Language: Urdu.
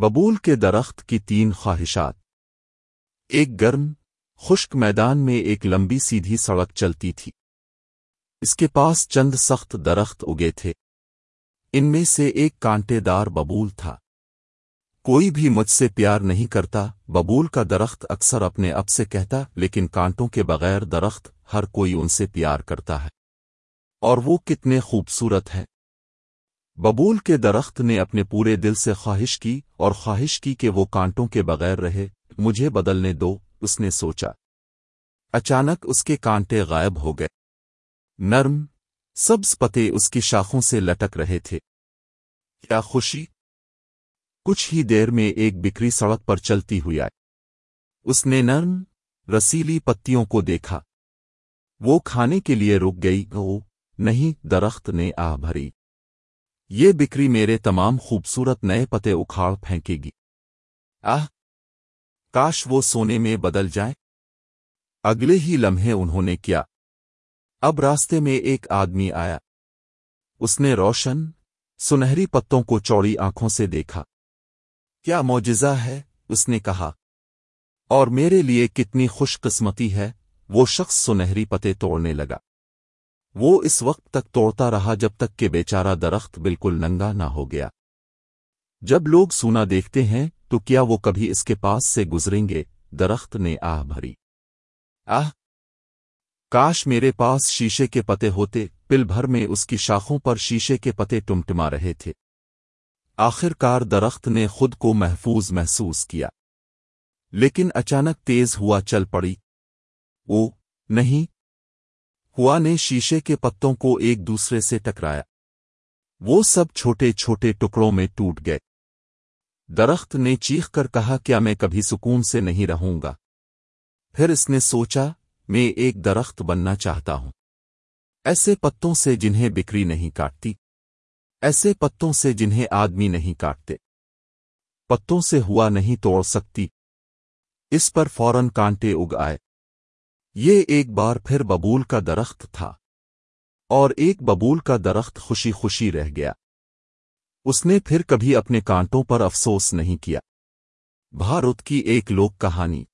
ببول کے درخت کی تین خواہشات۔ ایک گرم، خشک میدان میں ایک لمبی سیدھی سڑک چلتی تھی۔ اس کے پاس چند سخت درخت اگے تھے۔ ان میں سے ایک کانٹے دار ببول تھا۔ کوئی بھی مجھ سے پیار نہیں کرتا، ببول کا درخت اکثر اپنے اب سے کہتا، لیکن کانٹوں کے بغیر درخت ہر کوئی ان سے پیار کرتا ہے۔ اور وہ کتنے خوبصورت ہے ببول کے درخت نے اپنے پورے دل سے خواہش کی اور خواہش کی کہ وہ کانٹوں کے بغیر رہے، مجھے بدلنے دو، اس نے سوچا۔ اچانک اس کے کانٹے غائب ہو گئے۔ نرم، سبز پتے اس کی شاخوں سے لٹک رہے تھے۔ کیا خوشی؟ کچھ ہی دیر میں ایک بکری سڑک پر چلتی ہوئی آئی۔ اس نے نرم، رسیلی پتیوں کو دیکھا۔ وہ کھانے کے لیے رک گئی او نہیں، درخت نے آہ بھری۔ یہ بکری میرے تمام خوبصورت نئے پتے اکھاڑ پھینکے گی۔ آہ! کاش وہ سونے میں بدل جائے اگلے ہی لمحے انہوں نے کیا۔ اب راستے میں ایک آدمی آیا۔ اس نے روشن، سنہری پتوں کو چوڑی آنکھوں سے دیکھا۔ کیا معجزہ ہے؟ اس نے کہا۔ اور میرے لیے کتنی خوش قسمتی ہے، وہ شخص سنہری پتے توڑنے لگا۔ وہ اس وقت تک توڑتا رہا جب تک کہ بیچارہ درخت بالکل ننگا نہ ہو گیا۔ جب لوگ سونا دیکھتے ہیں، تو کیا وہ کبھی اس کے پاس سے گزریں گے؟ درخت نے آہ بھری۔ آہ! کاش میرے پاس شیشے کے پتے ہوتے، پل بھر میں اس کی شاخوں پر شیشے کے پتے ٹمٹما رہے تھے۔ آخر کار درخت نے خود کو محفوظ محسوس کیا۔ لیکن اچانک تیز ہوا چل پڑی۔ او نہیں! ہوا نے شیشے کے پتوں کو ایک دوسرے سے ٹکرایا۔ وہ سب چھوٹے چھوٹے ٹکڑوں میں ٹوٹ گئے۔ درخت نے چیخ کر کہا، کیا میں کبھی سکون سے نہیں رہوں گا؟ پھر اس نے سوچا، میں ایک درخت بننا چاہتا ہوں۔ ایسے پتوں سے جنہیں بکری نہیں کاٹتی۔ ایسے پتوں سے جنہیں آدمی نہیں کاٹتے۔ پتوں سے ہوا نہیں توڑ سکتی۔ اس پر فوراً کانٹے اگ آئے۔ یہ ایک بار پھر ببول کا درخت تھا۔ اور ایک ببول کا درخت خوشی خوشی رہ گیا۔ اس نے پھر کبھی اپنے کانٹوں پر افسوس نہیں کیا۔ بھارت کی ایک لوک کہانی۔